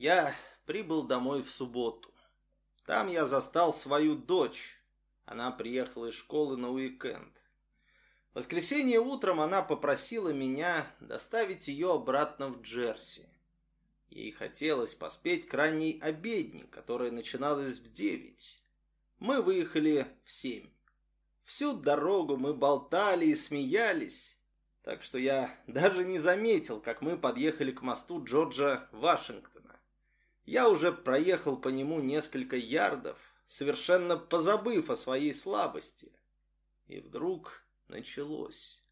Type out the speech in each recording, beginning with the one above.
Я прибыл домой в субботу. Там я застал свою дочь. Она приехала из школы на уикенд. В воскресенье утром она попросила меня доставить ее обратно в Джерси. Ей хотелось поспеть к ранней обедне, которая начиналась в девять. Мы выехали в семь. Всю дорогу мы болтали и смеялись, так что я даже не заметил, как мы подъехали к мосту Джорджа Вашингтона. Я уже проехал по нему несколько ярдов, совершенно позабыв о своей слабости. И вдруг началось.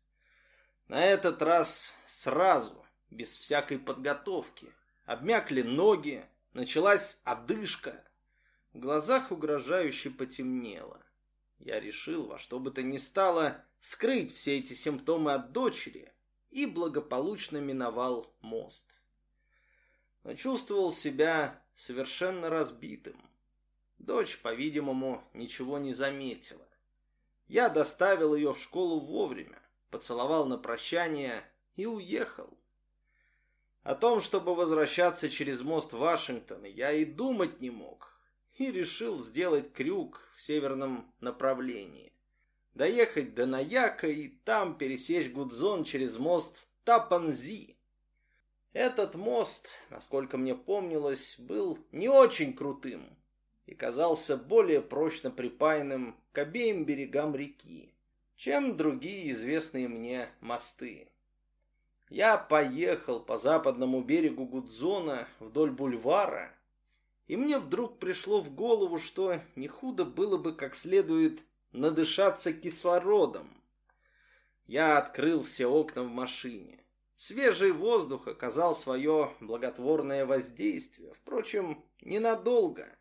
На этот раз сразу, без всякой подготовки. Обмякли ноги, началась одышка. В глазах угрожающе потемнело. Я решил во что бы то ни стало скрыть все эти симптомы от дочери и благополучно миновал мост. Но чувствовал себя совершенно разбитым. Дочь, по-видимому, ничего не заметила. Я доставил ее в школу вовремя, поцеловал на прощание и уехал. О том, чтобы возвращаться через мост Вашингтона, я и думать не мог, и решил сделать крюк в северном направлении. Доехать до Наяка и там пересечь Гудзон через мост Тапанзи. Этот мост, насколько мне помнилось, был не очень крутым и казался более прочно припаянным к обеим берегам реки, чем другие известные мне мосты. Я поехал по западному берегу Гудзона вдоль бульвара, и мне вдруг пришло в голову, что не худо было бы как следует надышаться кислородом. Я открыл все окна в машине. Свежий воздух оказал свое благотворное воздействие, впрочем, ненадолго.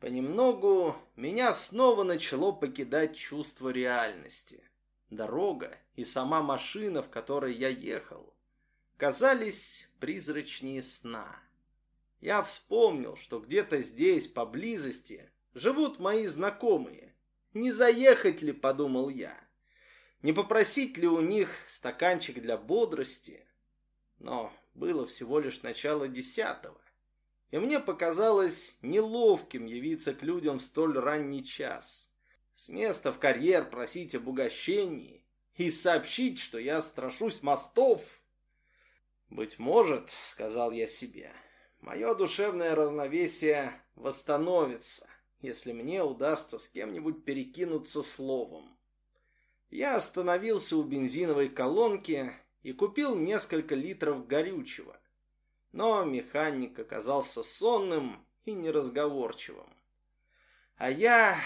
Понемногу меня снова начало покидать чувство реальности. Дорога и сама машина, в которой я ехал, казались призрачнее сна. Я вспомнил, что где-то здесь, поблизости, живут мои знакомые. Не заехать ли, подумал я, не попросить ли у них стаканчик для бодрости? Но было всего лишь начало десятого, и мне показалось неловким явиться к людям в столь ранний час. С места в карьер просить об угощении и сообщить, что я страшусь мостов. «Быть может, — сказал я себе, — мое душевное равновесие восстановится, если мне удастся с кем-нибудь перекинуться словом». Я остановился у бензиновой колонки и купил несколько литров горючего. Но механик оказался сонным и неразговорчивым. А я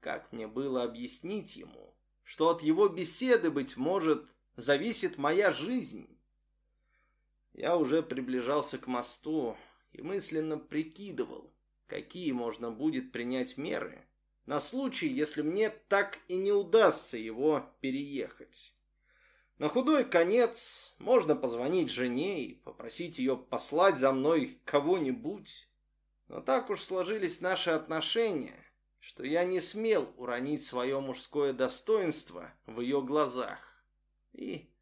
как мне было объяснить ему, что от его беседы, быть может, зависит моя жизнь? Я уже приближался к мосту и мысленно прикидывал, какие можно будет принять меры на случай, если мне так и не удастся его переехать. На худой конец можно позвонить жене и попросить ее послать за мной кого-нибудь. Но так уж сложились наши отношения, что я не смел уронить свое мужское достоинство в ее глазах. И,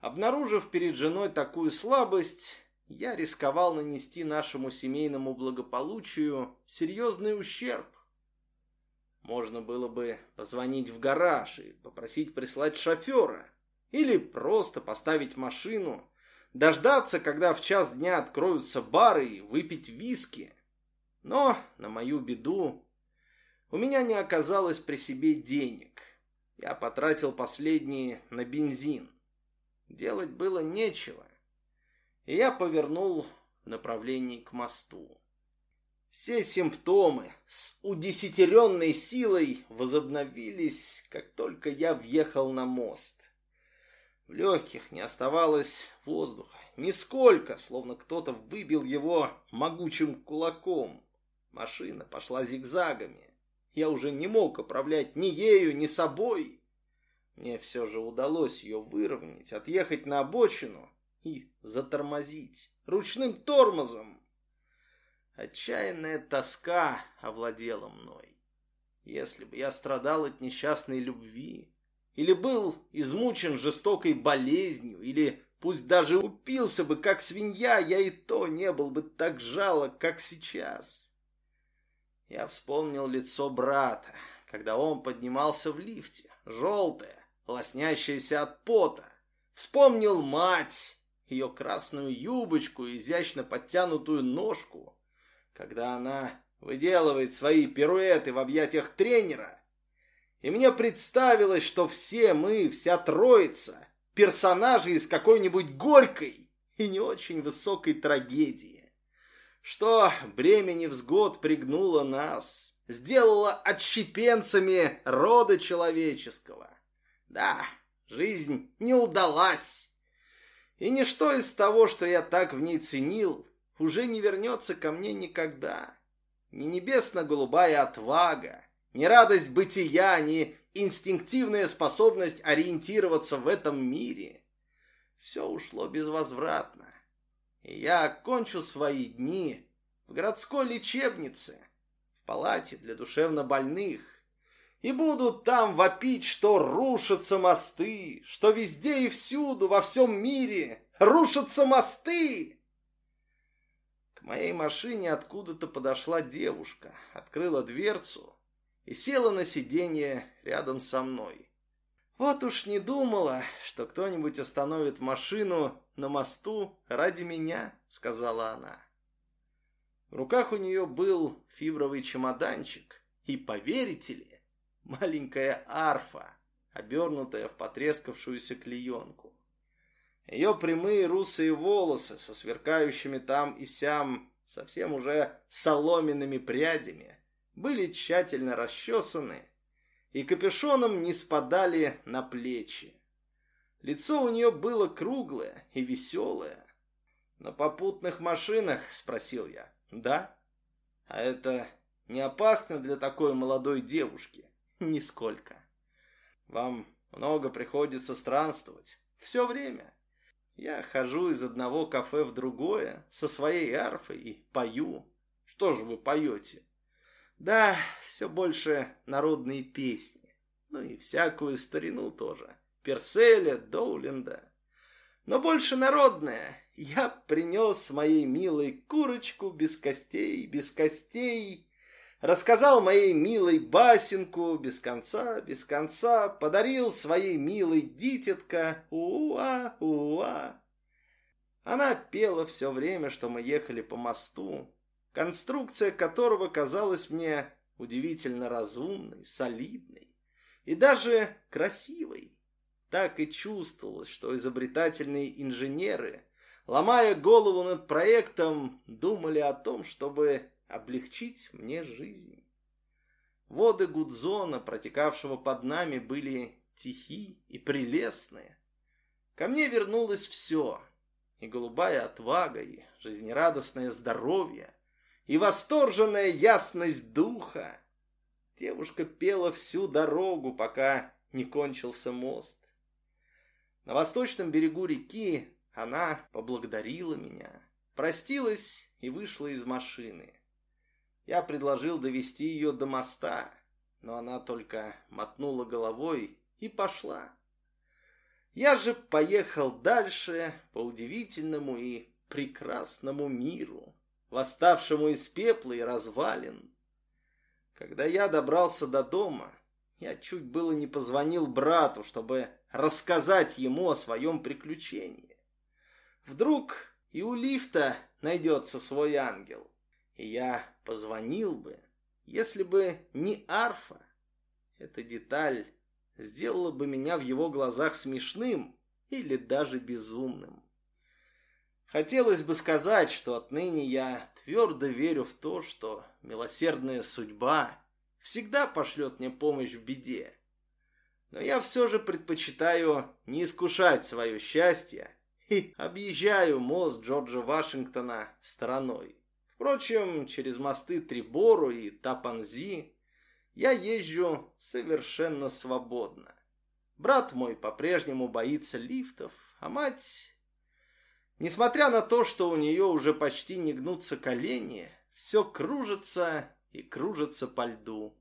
обнаружив перед женой такую слабость, я рисковал нанести нашему семейному благополучию серьезный ущерб. Можно было бы позвонить в гараж и попросить прислать шофера, или просто поставить машину, дождаться, когда в час дня откроются бары и выпить виски. Но, на мою беду, у меня не оказалось при себе денег. Я потратил последние на бензин. Делать было нечего. И я повернул в направлении к мосту. Все симптомы с удесятеренной силой возобновились, как только я въехал на мост. В легких не оставалось воздуха, нисколько, словно кто-то выбил его могучим кулаком. Машина пошла зигзагами. Я уже не мог управлять ни ею, ни собой. Мне все же удалось ее выровнять, отъехать на обочину и затормозить ручным тормозом. Отчаянная тоска овладела мной. Если бы я страдал от несчастной любви, или был измучен жестокой болезнью, или Пусть даже упился бы, как свинья, я и то не был бы так жалок, как сейчас. Я вспомнил лицо брата, когда он поднимался в лифте, желтое, лоснящееся от пота. Вспомнил мать, ее красную юбочку изящно подтянутую ножку, когда она выделывает свои пируэты в объятиях тренера. И мне представилось, что все мы, вся троица, персонажи из какой-нибудь горькой и не очень высокой трагедии. Что бремя невзгод пригнуло нас, сделало отщепенцами рода человеческого. Да, жизнь не удалась. И ничто из того, что я так в ней ценил, уже не вернется ко мне никогда. Ни небесно-голубая отвага, ни радость бытия, ни инстинктивная способность ориентироваться в этом мире. Все ушло безвозвратно. И я окончу свои дни в городской лечебнице, в палате для душевнобольных, и буду там вопить, что рушатся мосты, что везде и всюду, во всем мире рушатся мосты. К моей машине откуда-то подошла девушка, открыла дверцу и села на сиденье рядом со мной. Вот уж не думала, что кто-нибудь остановит машину на мосту ради меня, сказала она. В руках у нее был фибровый чемоданчик, и, поверите ли, маленькая арфа, обернутая в потрескавшуюся клеенку. Ее прямые русые волосы со сверкающими там и сям совсем уже соломенными прядями были тщательно расчесаны и капюшоном не спадали на плечи. Лицо у нее было круглое и веселое. «На попутных машинах?» — спросил я. «Да». «А это не опасно для такой молодой девушки?» «Нисколько». «Вам много приходится странствовать. Все время». Я хожу из одного кафе в другое со своей арфой и пою. Что же вы поете? Да, все больше народные песни. Ну и всякую старину тоже. Перселя, Доуленда. Но больше народная. Я принес моей милой курочку без костей, без костей. Рассказал моей милой басенку без конца, без конца. Подарил своей милой дитятка. Уа, уа. Она пела все время, что мы ехали по мосту конструкция которого казалась мне удивительно разумной, солидной и даже красивой. Так и чувствовалось, что изобретательные инженеры, ломая голову над проектом, думали о том, чтобы облегчить мне жизнь. Воды Гудзона, протекавшего под нами, были тихи и прелестные. Ко мне вернулось все, и голубая отвага, и жизнерадостное здоровье, и восторженная ясность духа. Девушка пела всю дорогу, пока не кончился мост. На восточном берегу реки она поблагодарила меня, простилась и вышла из машины. Я предложил довести ее до моста, но она только мотнула головой и пошла. Я же поехал дальше по удивительному и прекрасному миру восставшему из пепла и развалин. Когда я добрался до дома, я чуть было не позвонил брату, чтобы рассказать ему о своем приключении. Вдруг и у лифта найдется свой ангел, и я позвонил бы, если бы не арфа. Эта деталь сделала бы меня в его глазах смешным или даже безумным. Хотелось бы сказать, что отныне я твердо верю в то, что милосердная судьба всегда пошлет мне помощь в беде. Но я все же предпочитаю не искушать свое счастье и объезжаю мост Джорджа Вашингтона стороной. Впрочем, через мосты Трибору и Тапанзи я езжу совершенно свободно. Брат мой по-прежнему боится лифтов, а мать Несмотря на то, что у нее уже почти не гнутся колени, все кружится и кружится по льду.